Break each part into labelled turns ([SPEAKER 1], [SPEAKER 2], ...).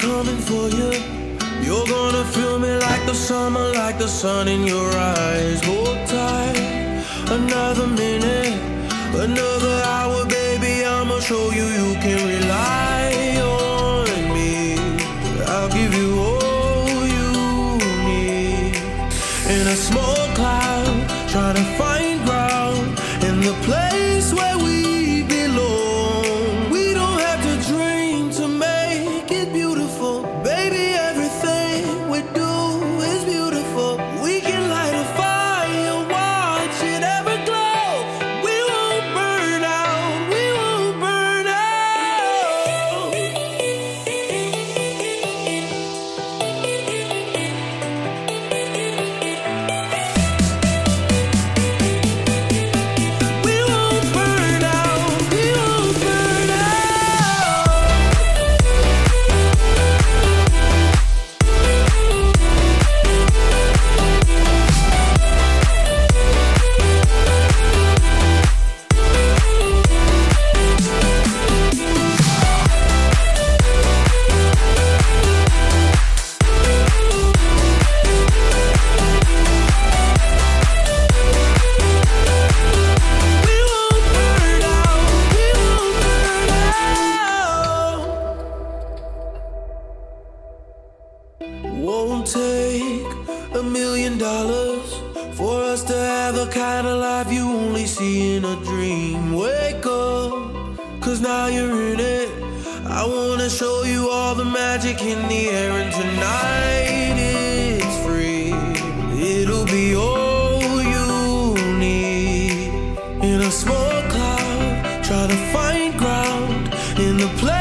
[SPEAKER 1] coming for you. You're gonna feel me like the summer, like the sun in your eyes. Hold tight, another minute, another hour, baby. I'ma show you you can rely on me. I'll give you all you need. In a small cloud, trying to find Won't take a million dollars for us to have the kind of life you only see in a dream. Wake up, cause now you're in it. I wanna show you all the magic in the air, and tonight it's free. It'll be all you need. In a small cloud, try to find ground in the place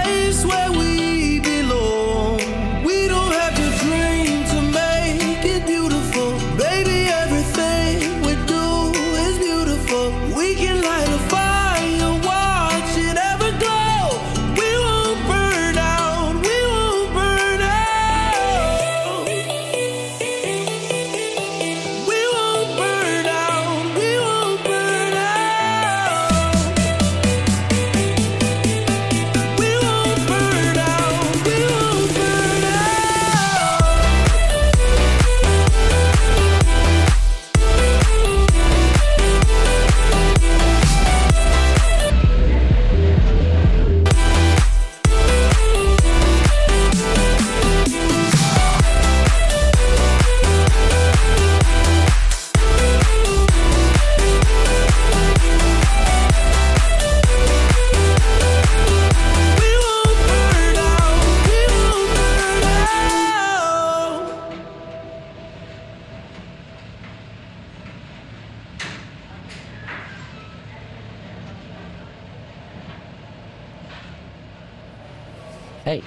[SPEAKER 2] Hey,